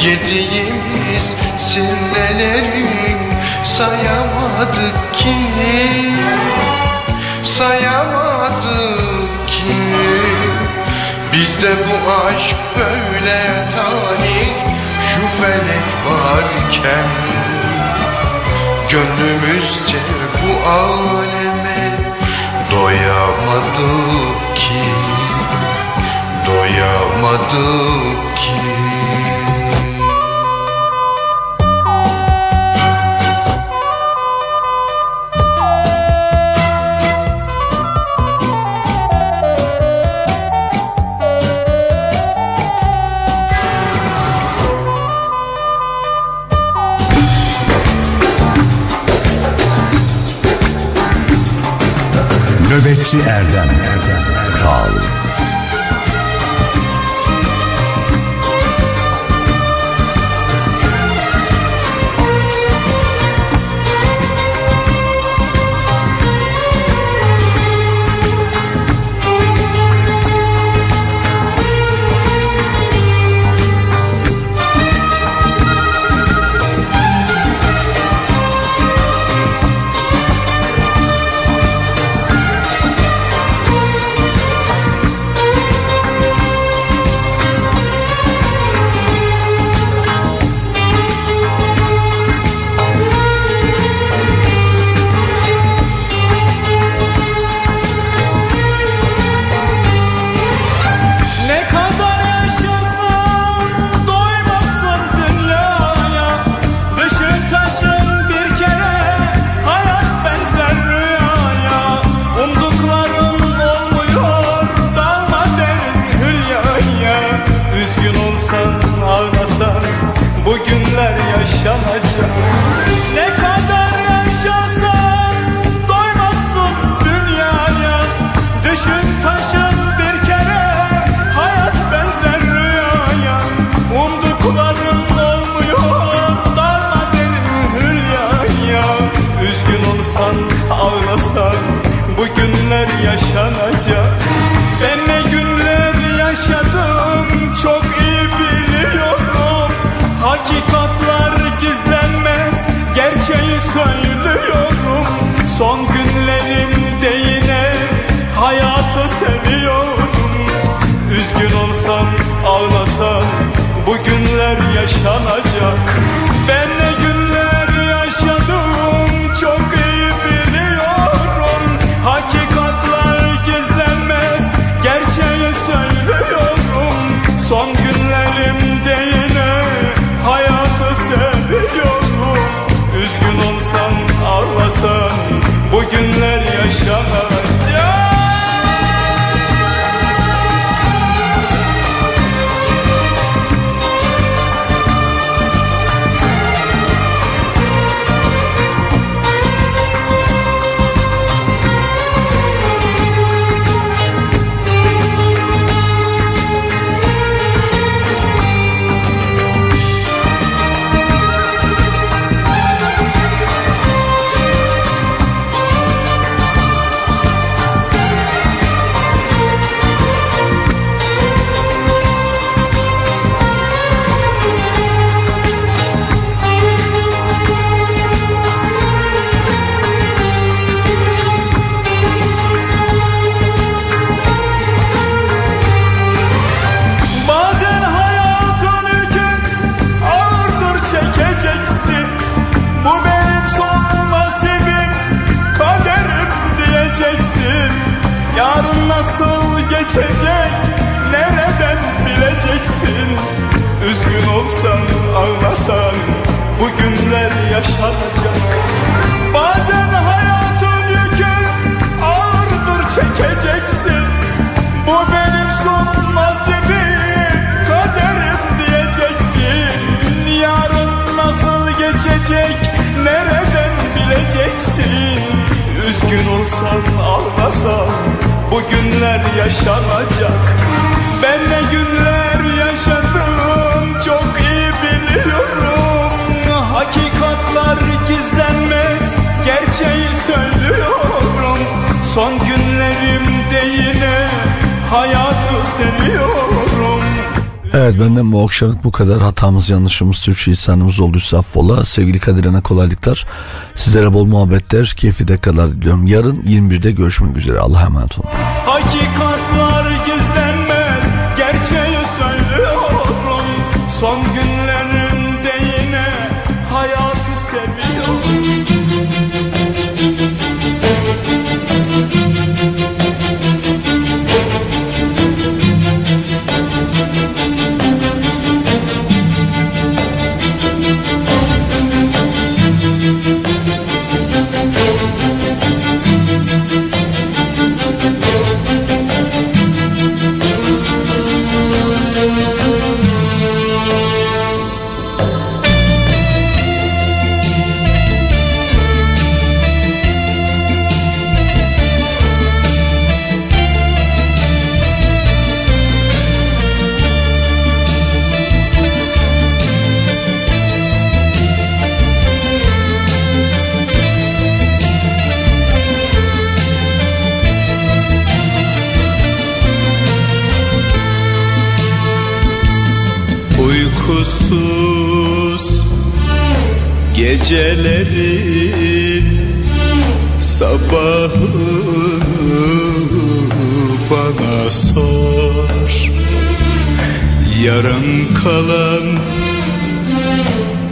Yediğimiz sinneleri sayamadık ki Sayamadık ki. Bizde bu aşk böyle tarih Şu felek varken Gönlümüzce bu aleme doyamadık ki doyamadık ki. Nöbetçi Erdem. Erdem. Kal gelecek nereden bileceksin? Üzgün olsan ağlasan bu günler yaşanacak. Ben ne günler yaşadım çok iyi biliyorum. Hakikatlar gizlenmez gerçeği söylüyorum. Son günlerimde yine hayatı seviyorum. Evet benden bu akşamlık bu kadar. Hatamız, yanlışımız, Türkçe lisanımız olduysa affola. Sevgili Kadir'e kolaylıklar. Sizlere bol muhabbetler, keyifli dakikalar diliyorum. Yarın 21'de görüşmek üzere. Allah'a emanet olun. Hakikatlar gizlenmez gecelerin sabahını bana sor. Yarım kalan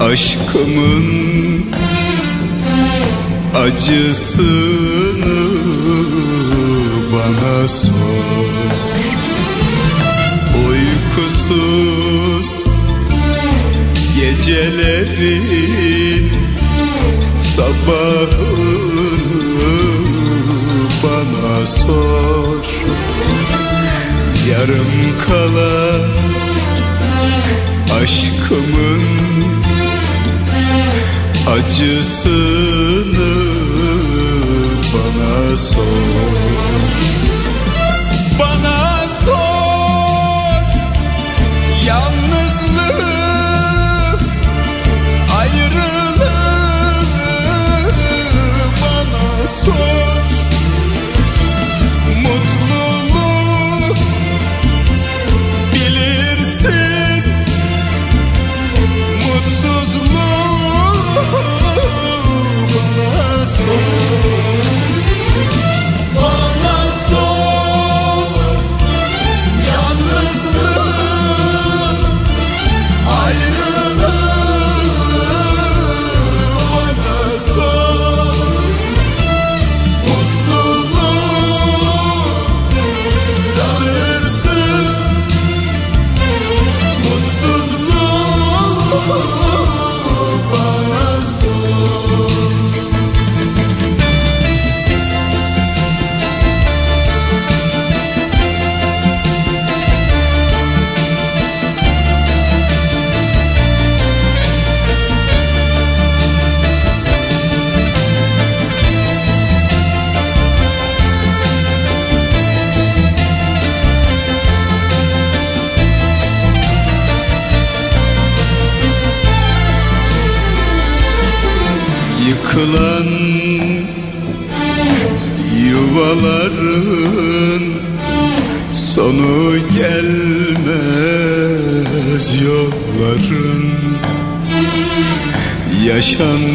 aşkımın acısını bana sor. Uykusuz gecelerin sabahını bana sor. Yarım kalan aşkımın acısını bana sor. Bana 成。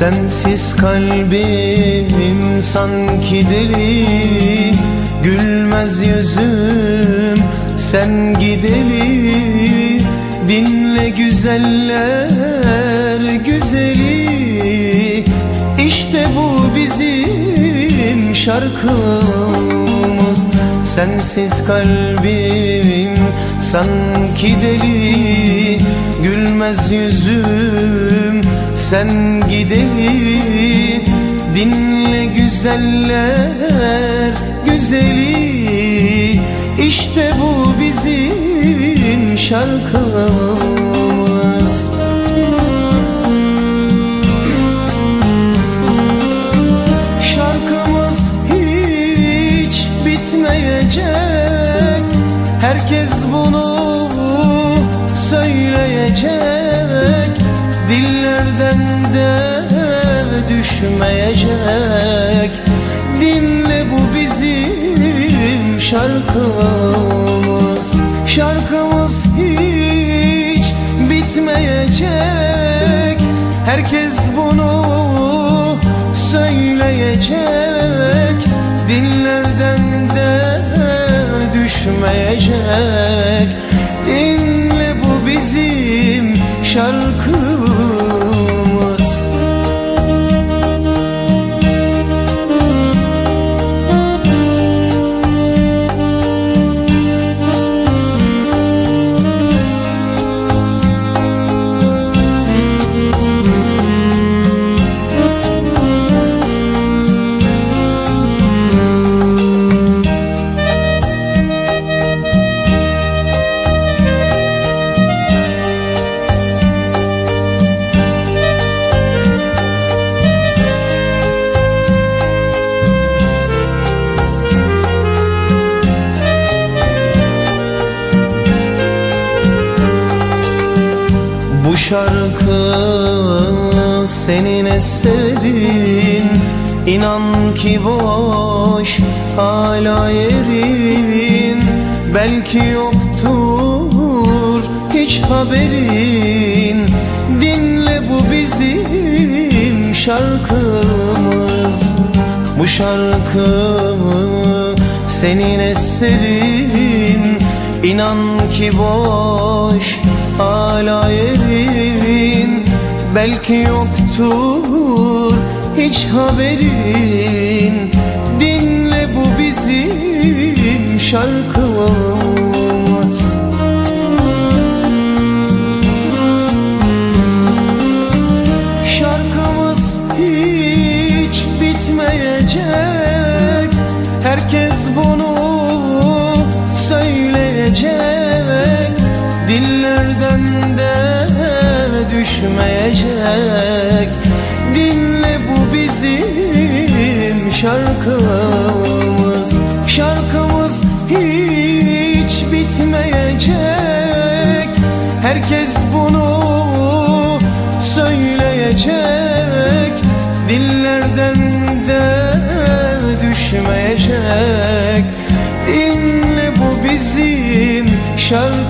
Sensiz kalbim sanki deli Gülmez yüzüm sen gideli. Dinle güzeller güzeli İşte bu bizim şarkımız. Sensiz kalbim sanki deli Gülmez yüzüm sen gideli Dinle güzeller güzeli. İşte bu bizim şarkımız. Şarkımız hiç bitmeyecek. Herkes bunu söyleyecek de düşmeyecek. Dinle bu bizim şarkımız. Şarkımız hiç bitmeyecek. Herkes bunu söyleyecek. Dinlerden de düşmeyecek. Dinle bu bizim şarkımız İnan ki boş hala yerin Belki yoktur hiç haberin. Dinle bu bizim şarkımız Bu şarkı senin eserin? İnan ki boş hala yerin Belki yoktur hiç haberin. Dinle bu bizim şarkımız Şarkımız hiç bitmeyecek. Herkes bunu söyleyecek. Dillerden de düşmeyecek şarkımız Şarkımız hiç bitmeyecek. Herkes bunu söyleyecek Dillerden de düşmeyecek. Dinle bu bizim şarkımız.